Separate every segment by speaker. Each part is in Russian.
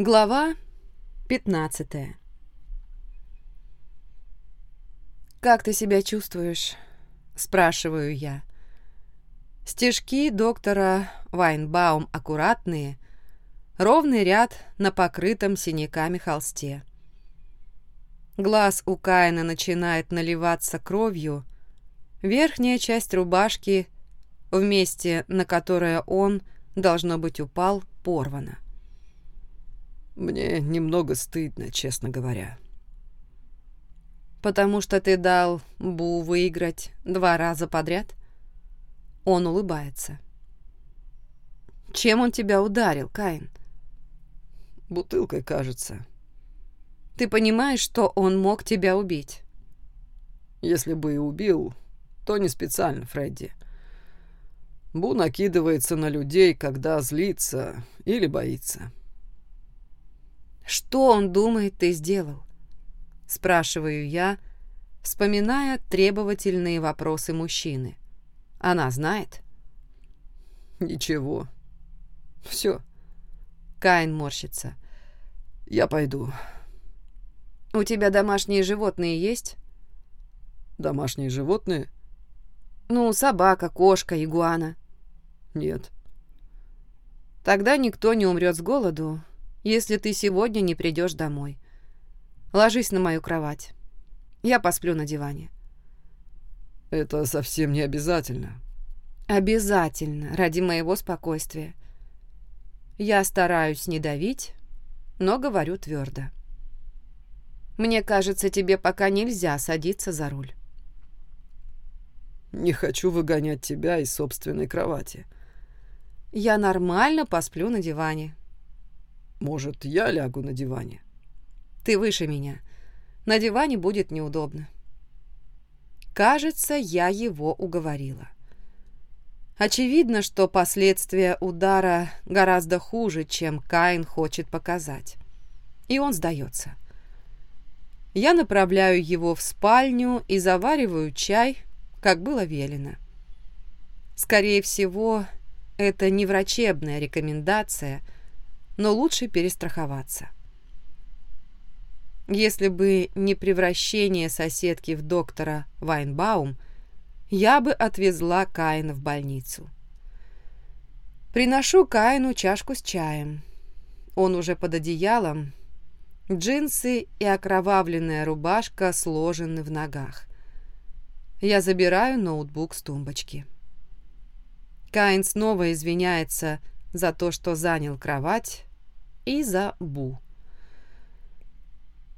Speaker 1: Глава 15 «Как ты себя чувствуешь?» – спрашиваю я. Стежки доктора Вайнбаум аккуратные, ровный ряд на покрытом синяками холсте. Глаз у Каина начинает наливаться кровью, верхняя часть рубашки, в месте, на которое он, должно быть, упал, порвана.
Speaker 2: Мне немного стыдно, честно говоря.
Speaker 1: «Потому что ты дал Бу выиграть два раза подряд?» Он улыбается. «Чем он тебя ударил, Каин?»
Speaker 2: «Бутылкой, кажется».
Speaker 1: «Ты понимаешь, что он мог тебя убить?»
Speaker 2: «Если бы и убил, то не специально, Фредди. Бу накидывается на людей, когда злится или боится».
Speaker 1: «Что он думает, ты сделал?» Спрашиваю я, вспоминая требовательные вопросы мужчины. Она знает?
Speaker 2: «Ничего. Все.
Speaker 1: Каин морщится.
Speaker 2: «Я пойду».
Speaker 1: «У тебя домашние животные есть?»
Speaker 2: «Домашние животные?»
Speaker 1: «Ну, собака, кошка, игуана».
Speaker 2: «Нет».
Speaker 1: «Тогда никто не умрет с голоду, если ты сегодня не придешь домой. Ложись на мою кровать. Я посплю на диване».
Speaker 2: «Это совсем не обязательно».
Speaker 1: «Обязательно, ради моего спокойствия. Я стараюсь не давить, но говорю твердо. Мне кажется, тебе пока нельзя садиться за руль».
Speaker 2: «Не хочу выгонять тебя из собственной кровати».
Speaker 1: «Я нормально посплю на диване.
Speaker 2: Может, я лягу на диване?
Speaker 1: Ты выше меня. На диване будет неудобно. Кажется, я его уговорила. Очевидно, что последствия удара гораздо хуже, чем Каин хочет показать. И он сдается. Я направляю его в спальню и завариваю чай, как было велено. Скорее всего, это не врачебная рекомендация – но лучше перестраховаться. Если бы не превращение соседки в доктора Вайнбаум, я бы отвезла Каина в больницу. Приношу Каину чашку с чаем. Он уже под одеялом. Джинсы и окровавленная рубашка сложены в ногах. Я забираю ноутбук с тумбочки. Каин снова извиняется за то, что занял кровать, и за Бу.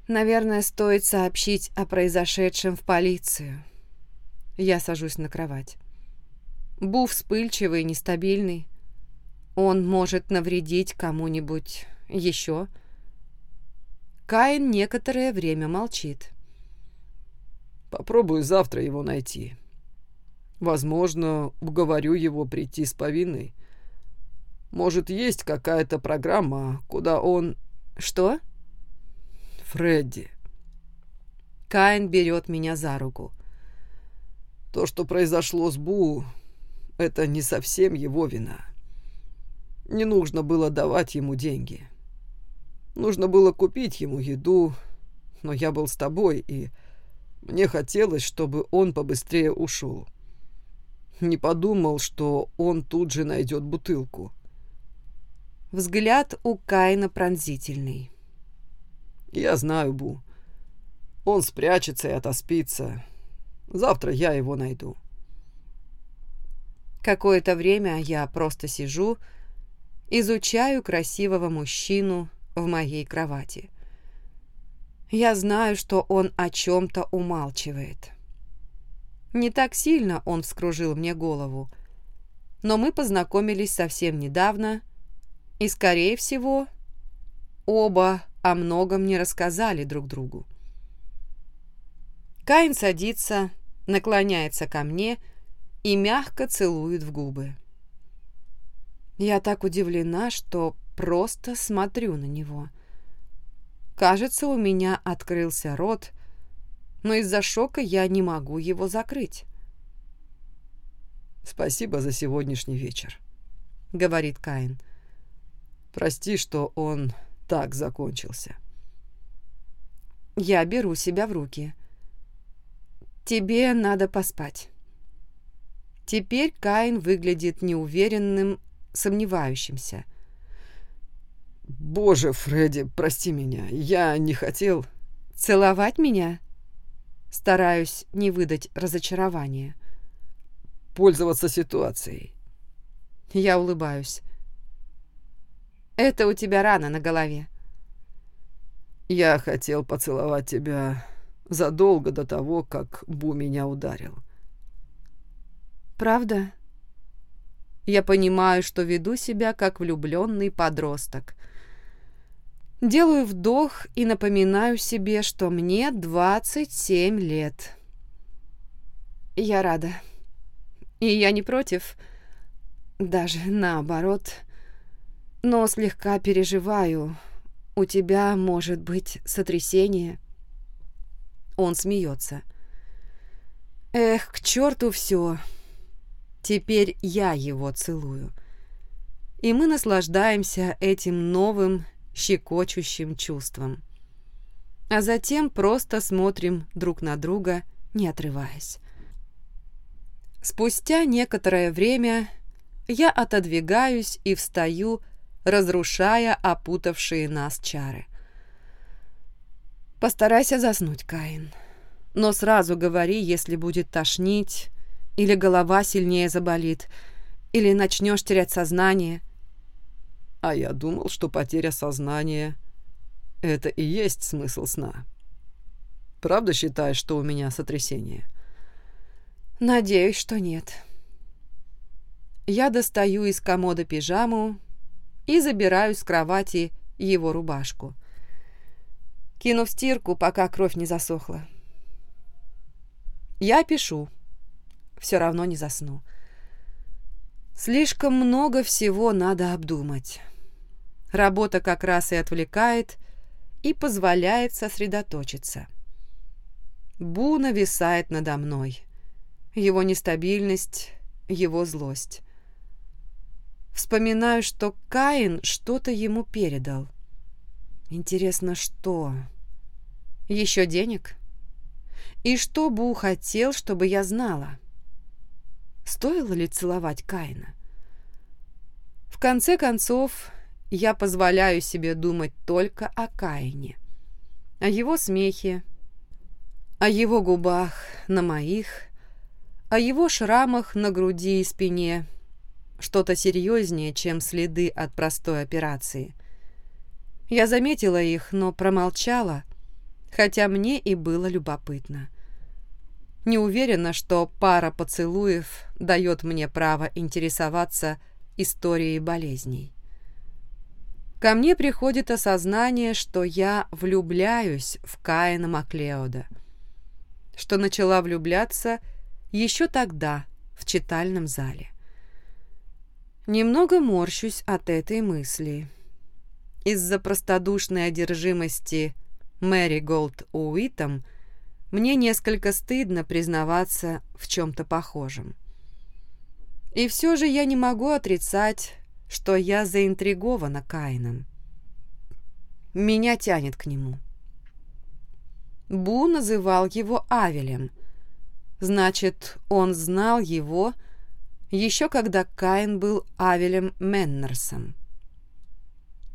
Speaker 1: Наверное, стоит сообщить о произошедшем в полицию. Я сажусь на кровать. Бу вспыльчивый, нестабильный. Он может навредить кому-нибудь еще. Каин некоторое время молчит.
Speaker 2: Попробую завтра его найти. Возможно, уговорю его прийти с повинной. Может, есть какая-то программа, куда он...
Speaker 1: Что?
Speaker 2: Фредди.
Speaker 1: Каин берет меня за руку.
Speaker 2: То, что произошло с Бу, это не совсем его вина. Не нужно было давать ему деньги. Нужно было купить ему еду, но я был с тобой, и мне хотелось, чтобы он побыстрее ушел. Не подумал, что он тут же найдет бутылку.
Speaker 1: Взгляд у Каина пронзительный.
Speaker 2: «Я знаю, Бу. Он спрячется и отоспится. Завтра я его найду».
Speaker 1: Какое-то время я просто сижу, изучаю красивого мужчину в моей кровати. Я знаю, что он о чем-то умалчивает. Не так сильно он вскружил мне голову, но мы познакомились совсем недавно и, скорее всего, оба о многом не рассказали друг другу. Каин садится, наклоняется ко мне и мягко целует в губы. Я так удивлена, что просто смотрю на него. Кажется, у меня открылся рот, но из-за шока я не могу его закрыть.
Speaker 2: «Спасибо за сегодняшний вечер», —
Speaker 1: говорит Каин.
Speaker 2: Прости, что он так закончился.
Speaker 1: Я беру себя в руки. Тебе надо поспать. Теперь Каин выглядит неуверенным, сомневающимся.
Speaker 2: «Боже, Фредди, прости меня, я не хотел...»
Speaker 1: «Целовать меня?» Стараюсь не выдать разочарования.
Speaker 2: «Пользоваться ситуацией».
Speaker 1: Я улыбаюсь. «Это у тебя рана на голове».
Speaker 2: «Я хотел поцеловать тебя задолго до того, как Бу меня ударил».
Speaker 1: «Правда?» Я понимаю, что веду себя как влюбленный подросток. Делаю вдох и напоминаю себе, что мне 27 лет. Я рада. И я не против. Даже наоборот. Но слегка переживаю. У тебя может быть сотрясение. Он смеется. Эх, к черту все. Теперь я его целую. И мы наслаждаемся этим новым щекочущим чувством. А затем просто смотрим друг на друга, не отрываясь. Спустя некоторое время я отодвигаюсь и встаю, разрушая опутавшие нас чары. Постарайся заснуть, Каин. Но сразу говори, если будет тошнить, или голова сильнее заболит, или начнешь терять сознание.
Speaker 2: А я думал, что потеря сознания — это и есть смысл сна. Правда считаешь, что у меня сотрясение?
Speaker 1: Надеюсь, что нет. Я достаю из комода пижаму и забираю с кровати его рубашку. Кину в стирку, пока кровь не засохла. Я пишу. Все равно не засну. Слишком много всего надо обдумать. Работа как раз и отвлекает, и позволяет сосредоточиться. Бу нависает надо мной. Его нестабильность, его злость. Вспоминаю, что Каин что-то ему передал. Интересно, что? Еще денег? И что Бу хотел, чтобы я знала? Стоило ли целовать Каина? В конце концов, я позволяю себе думать только о Каине, о его смехе, о его губах на моих, о его шрамах на груди и спине, что-то серьезнее, чем следы от простой операции. Я заметила их, но промолчала, хотя мне и было любопытно. Не уверена, что пара поцелуев дает мне право интересоваться историей болезней. Ко мне приходит осознание, что я влюбляюсь в Каина Маклеода, что начала влюбляться еще тогда в читальном зале. Немного морщусь от этой мысли. Из-за простодушной одержимости Мэри Голд Уитом мне несколько стыдно признаваться в чем-то похожем. И все же я не могу отрицать, что я заинтригована Каином. Меня тянет к нему. Бу называл его Авелем. Значит, он знал его еще когда Каин был Авелем Меннерсом.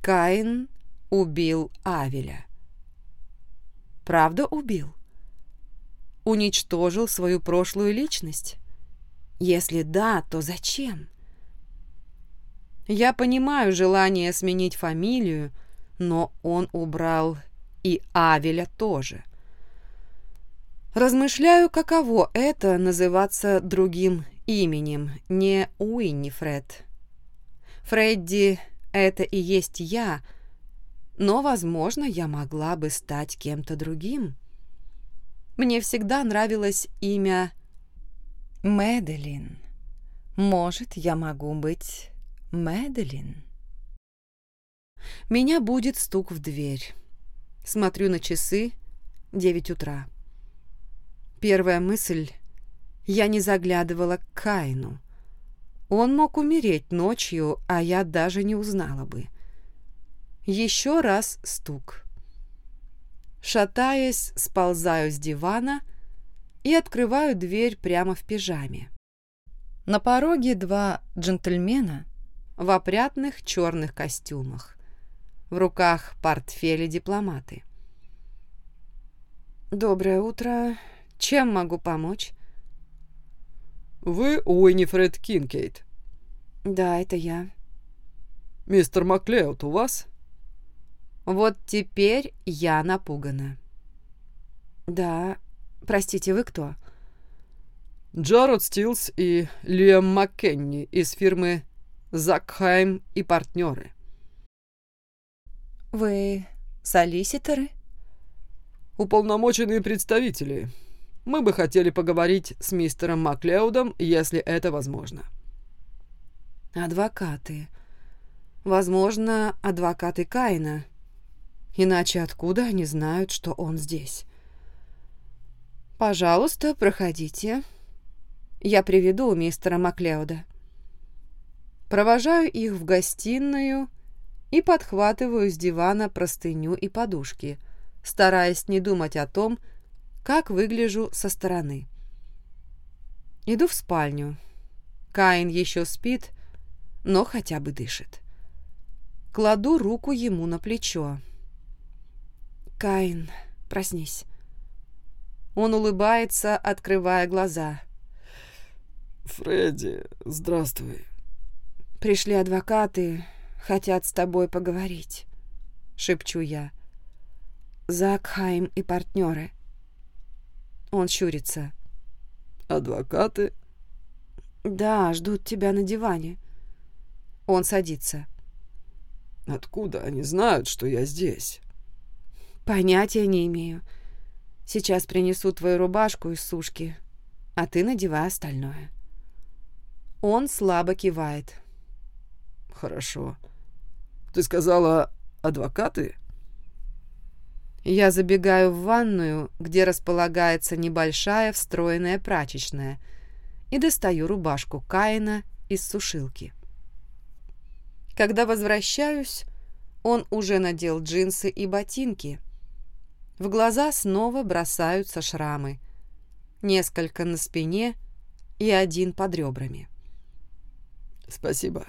Speaker 1: Каин убил Авеля. Правда убил? Уничтожил свою прошлую личность? Если да, то зачем? Я понимаю желание сменить фамилию, но он убрал и Авеля тоже. Размышляю, каково это называться другим именем, не Уиннифред. Фредди — это и есть я, но, возможно, я могла бы стать кем-то другим. Мне всегда нравилось имя Мэделин. Может, я могу быть Мэделин. Меня будет стук в дверь. Смотрю на часы. Девять утра. Первая мысль — я не заглядывала к Каину. Он мог умереть ночью, а я даже не узнала бы. Еще раз стук. Шатаясь, сползаю с дивана и открываю дверь прямо в пижаме. На пороге два джентльмена в опрятных черных костюмах. В руках портфели-дипломаты. «Доброе утро. Чем могу помочь?»
Speaker 2: «Вы Уиннифред Кинкейт?»
Speaker 1: «Да, это я».
Speaker 2: «Мистер Маклеод у вас?»
Speaker 1: Вот теперь я напугана. «Да. Простите, вы кто?»
Speaker 2: Джаред Стилс и Лиам Маккенни из фирмы Закхайм и партнеры.
Speaker 1: «Вы солиситоры?»
Speaker 2: «Уполномоченные представители. Мы бы хотели поговорить с мистером Маклеудом, если это возможно».
Speaker 1: «Адвокаты. Возможно, адвокаты Каина. Иначе откуда они знают, что он здесь?» «Пожалуйста, проходите. Я приведу мистера Маклеуда». Провожаю их в гостиную и подхватываю с дивана простыню и подушки, стараясь не думать о том, как выгляжу со стороны. Иду в спальню. Каин еще спит, но хотя бы дышит. Кладу руку ему на плечо. «Каин, проснись». Он улыбается, открывая глаза.
Speaker 2: «Фредди, здравствуй».
Speaker 1: «Пришли адвокаты, хотят с тобой поговорить», — шепчу я. «Закхайм и партнеры». Он щурится.
Speaker 2: «Адвокаты?»
Speaker 1: «Да, ждут тебя на диване». Он садится.
Speaker 2: «Откуда они знают, что я здесь?»
Speaker 1: «Понятия не имею. Сейчас принесу твою рубашку из сушки, а ты надевай остальное». Он слабо кивает.
Speaker 2: «Хорошо. Ты сказала, адвокаты?»
Speaker 1: Я забегаю в ванную, где располагается небольшая встроенная прачечная, и достаю рубашку Каина из сушилки. Когда возвращаюсь, он уже надел джинсы и ботинки. В глаза снова бросаются шрамы. Несколько на спине и один под ребрами.
Speaker 2: «Спасибо».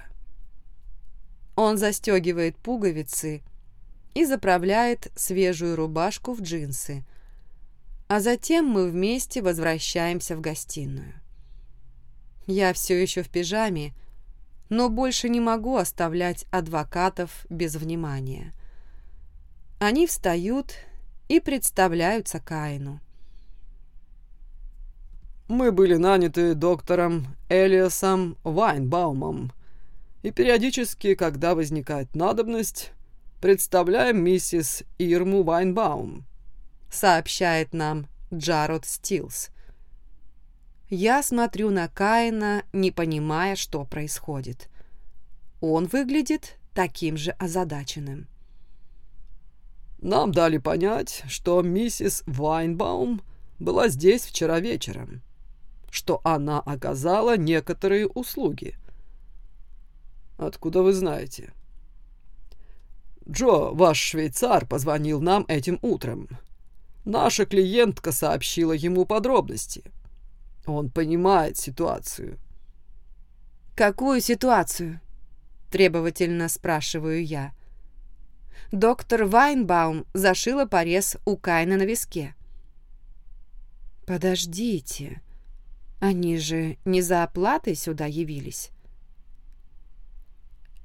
Speaker 1: Он застегивает пуговицы и заправляет свежую рубашку в джинсы. А затем мы вместе возвращаемся в гостиную. Я все еще в пижаме, но больше не могу оставлять адвокатов без внимания. Они встают и представляются Каину.
Speaker 2: «Мы были наняты доктором Элиасом Вайнбаумом, и периодически, когда возникает надобность, представляем миссис Ирму Вайнбаум»,
Speaker 1: сообщает нам Джарод Стилс. Я смотрю на Каина, не понимая, что происходит. Он выглядит таким же озадаченным.
Speaker 2: «Нам дали понять, что миссис Вайнбаум была здесь вчера вечером, что она оказала некоторые услуги». «Откуда вы знаете?» «Джо, ваш швейцар, позвонил нам этим утром. Наша клиентка сообщила ему подробности». Он понимает ситуацию.
Speaker 1: «Какую ситуацию?» – требовательно спрашиваю я. Доктор Вайнбаум зашила порез у Кайна на виске. «Подождите, они же не за оплатой сюда явились?»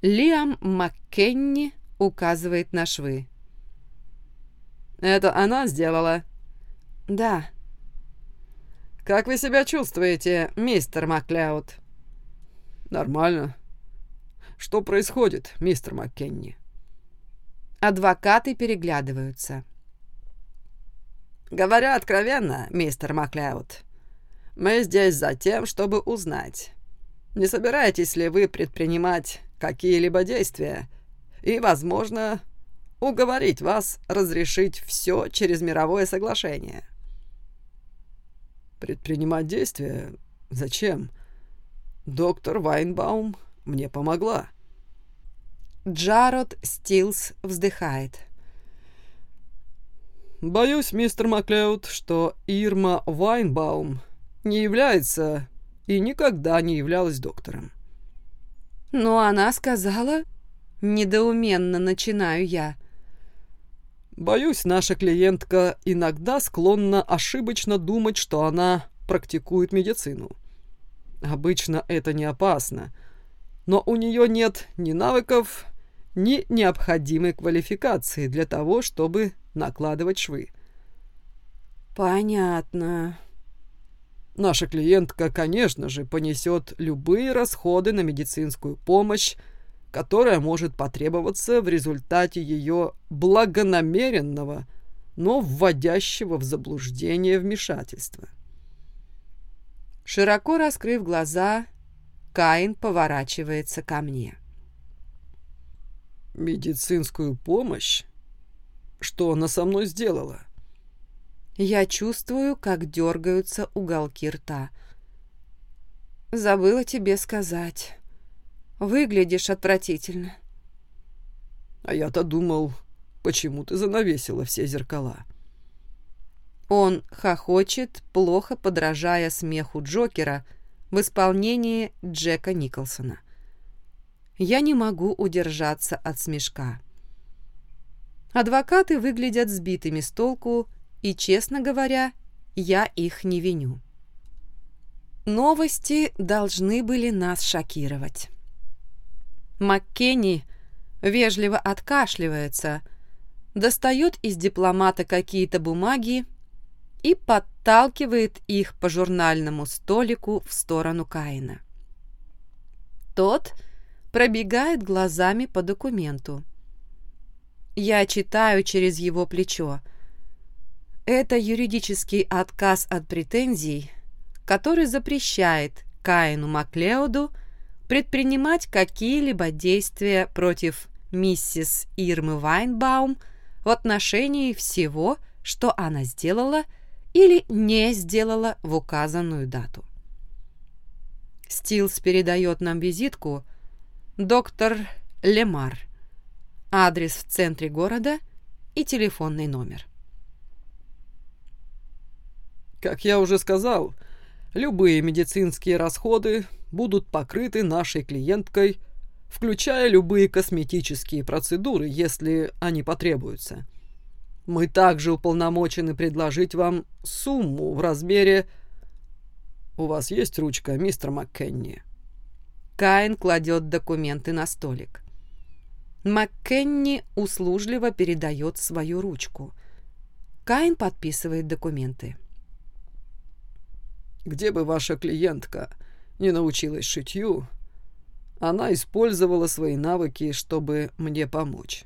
Speaker 1: Лиам Маккенни указывает на швы.
Speaker 2: «Это она сделала?»
Speaker 1: «Да»,
Speaker 2: «Как вы себя чувствуете, мистер Макляуд?» «Нормально. Что происходит, мистер Маккенни?»
Speaker 1: Адвокаты переглядываются.
Speaker 2: «Говоря откровенно, мистер Макляуд, мы здесь за тем, чтобы узнать, не собираетесь ли вы предпринимать какие-либо действия и, возможно, уговорить вас разрешить все через мировое соглашение?» Предпринимать действия? Зачем? Доктор Вайнбаум мне помогла.
Speaker 1: Джарод Стилс вздыхает.
Speaker 2: «Боюсь, мистер Маклеуд, что Ирма Вайнбаум не является и никогда не являлась доктором».
Speaker 1: «Но она сказала...» Недоуменно начинаю я.
Speaker 2: «Боюсь, наша клиентка иногда склонна ошибочно думать, что она практикует медицину. Обычно это не опасно, но у нее нет ни навыков, ни необходимой квалификации для того, чтобы накладывать швы.
Speaker 1: Понятно.
Speaker 2: Наша клиентка, конечно же, понесет любые расходы на медицинскую помощь, которая может потребоваться в результате ее благонамеренного, но вводящего в заблуждение вмешательства.
Speaker 1: Широко раскрыв глаза, Каин поворачивается ко мне.
Speaker 2: «Медицинскую помощь? Что она со мной сделала?»
Speaker 1: Я чувствую, как дергаются уголки рта. Забыла тебе сказать. Выглядишь отвратительно.
Speaker 2: А я-то думал, почему ты занавесила все зеркала.
Speaker 1: Он хохочет, плохо подражая смеху Джокера в исполнении Джека Николсона. Я не могу удержаться от смешка. Адвокаты выглядят сбитыми с толку, и, честно говоря, я их не виню. Новости должны были нас шокировать. Маккенни вежливо откашливается, достает из дипломата какие-то бумаги и подталкивает их по журнальному столику в сторону Каина. Тот пробегает глазами по документу. Я читаю через его плечо. Это юридический отказ от претензий, который запрещает Каину Маклеоду предпринимать какие-либо действия против миссис Ирмы Вайнбаум в отношении всего, что она сделала или не сделала в указанную дату. Стилс передает нам визитку доктор Лемар, адрес в центре города и телефонный номер.
Speaker 2: Как я уже сказал, любые медицинские расходы будут покрыты нашей клиенткой, включая любые косметические процедуры, если они потребуются. Мы также уполномочены предложить вам сумму в размере... У вас есть ручка, мистер МакКенни?»
Speaker 1: Каин кладет документы на столик. МакКенни услужливо передает свою ручку. Каин подписывает документы.
Speaker 2: «Где бы ваша клиентка не научилась шитью, она использовала свои навыки, чтобы мне помочь.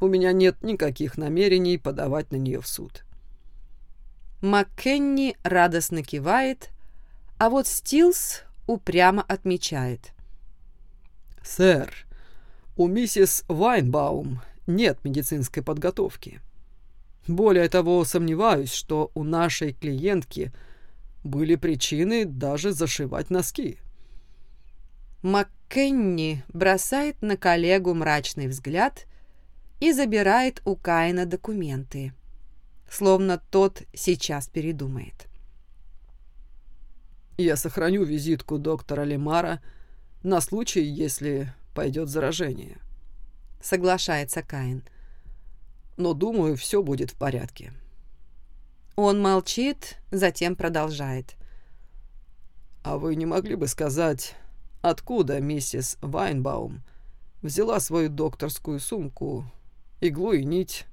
Speaker 2: У меня нет никаких намерений подавать на нее в суд.
Speaker 1: Маккенни радостно кивает, а вот Стилс упрямо отмечает.
Speaker 2: «Сэр, у миссис Вайнбаум нет медицинской подготовки. Более того, сомневаюсь, что у нашей клиентки – были причины даже зашивать носки.
Speaker 1: МакКенни бросает на коллегу мрачный взгляд и забирает у Каина документы, словно тот сейчас передумает.
Speaker 2: «Я сохраню визитку доктора Лемара на случай, если пойдет заражение», — соглашается Каин. «Но, думаю, все будет в порядке».
Speaker 1: Он молчит, затем продолжает.
Speaker 2: «А вы не могли бы сказать, откуда миссис Вайнбаум взяла свою докторскую сумку, иглу и нить?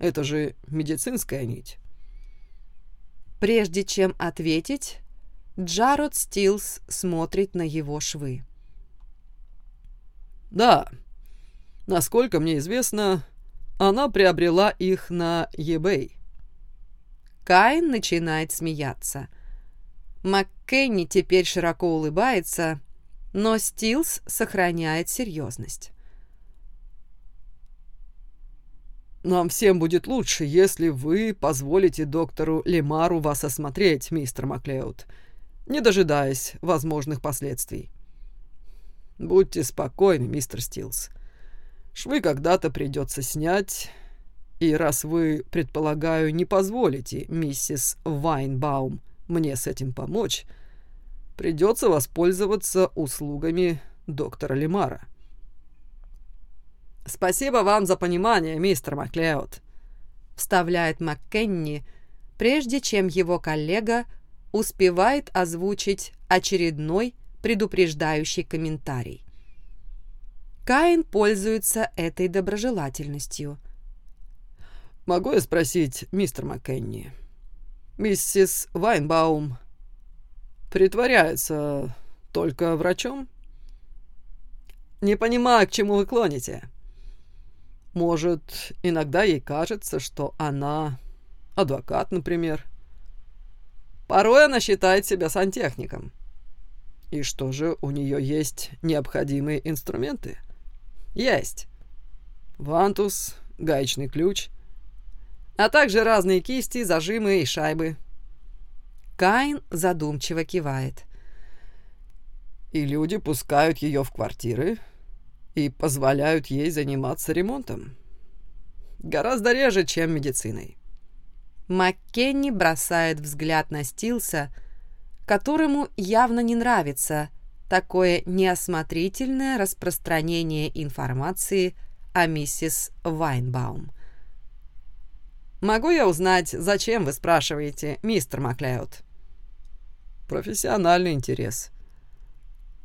Speaker 2: Это же медицинская нить».
Speaker 1: Прежде чем ответить, Джарод Стилс смотрит на его швы.
Speaker 2: «Да, насколько мне известно, она приобрела их на eBay».
Speaker 1: Каин начинает смеяться. МакКенни теперь широко улыбается, но Стилс сохраняет серьезность.
Speaker 2: «Нам всем будет лучше, если вы позволите доктору Лемару вас осмотреть, мистер Маклеуд, не дожидаясь возможных последствий. Будьте спокойны, мистер Стилс.
Speaker 1: Швы когда-то придется снять, и раз вы, предполагаю, не позволите миссис Вайнбаум мне с этим помочь, придется воспользоваться услугами доктора Лемара. «Спасибо вам за понимание, мистер Маклеод», — вставляет Маккенни, прежде чем его коллега успевает озвучить очередной предупреждающий комментарий. Каин пользуется этой доброжелательностью. «Могу я спросить, мистер Маккенни, миссис Вайнбаум притворяется только врачом?» «Не понимаю, к чему вы клоните. Может, иногда ей кажется, что она адвокат, например. Порой она считает себя сантехником. И что же, у нее есть необходимые инструменты?» Есть. Вантус, гаечный ключ, а также разные кисти, зажимы и шайбы. Каин задумчиво кивает. И люди пускают ее в квартиры и позволяют ей заниматься ремонтом. Гораздо реже, чем медициной. Маккенни бросает взгляд на Стилса, которому явно не нравится – такое неосмотрительное распространение информации о миссис Вайнбаум. «Могу я узнать, зачем вы спрашиваете, мистер Маклеод?» «Профессиональный интерес».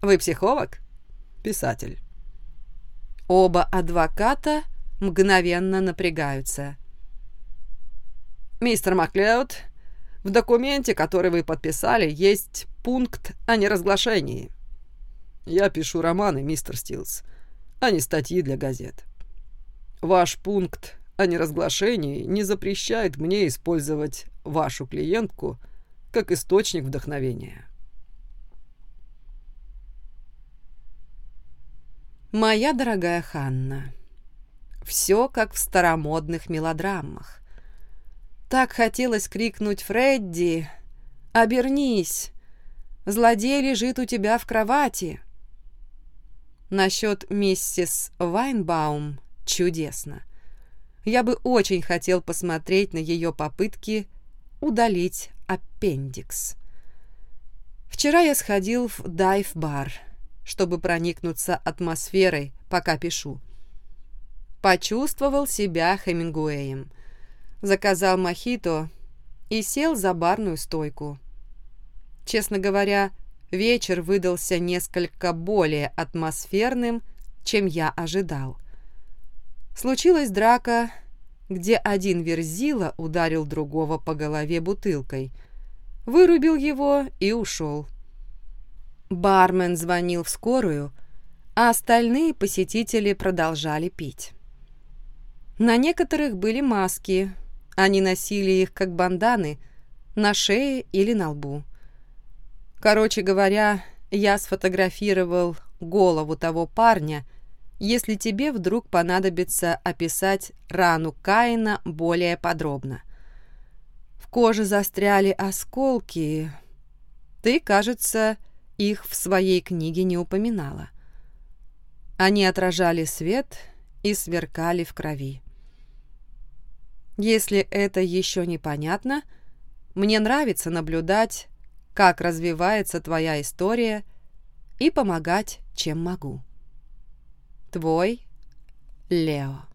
Speaker 1: «Вы психолог?» «Писатель». Оба адвоката мгновенно напрягаются. «Мистер Маклеод, в документе, который вы подписали, есть пункт о неразглашении. Я пишу романы, мистер Стилс, а не статьи для газет. Ваш пункт о неразглашении не запрещает мне использовать вашу клиентку как источник вдохновения. Моя дорогая Ханна, все как в старомодных мелодрамах. Так хотелось крикнуть «Фредди! Обернись! Злодей лежит у тебя в кровати!» Насчет миссис Вайнбаум чудесно. Я бы очень хотел посмотреть на ее попытки удалить аппендикс. Вчера я сходил в дайв-бар, чтобы проникнуться атмосферой, пока пишу. Почувствовал себя Хемингуэем. Заказал мохито и сел за барную стойку. Честно говоря, вечер выдался несколько более атмосферным, чем я ожидал. Случилась драка, где один верзила ударил другого по голове бутылкой, вырубил его и ушел. Бармен звонил в скорую, а остальные посетители продолжали пить. На некоторых были маски, они носили их как банданы на шее или на лбу. Короче говоря, я сфотографировал голову того парня, если тебе вдруг понадобится описать рану Каина более подробно. В коже застряли осколки. Ты, кажется, их в своей книге не упоминала. Они отражали свет и сверкали в крови. Если это еще непонятно, мне нравится наблюдать, как развивается твоя история и помогать, чем могу. Твой Лео.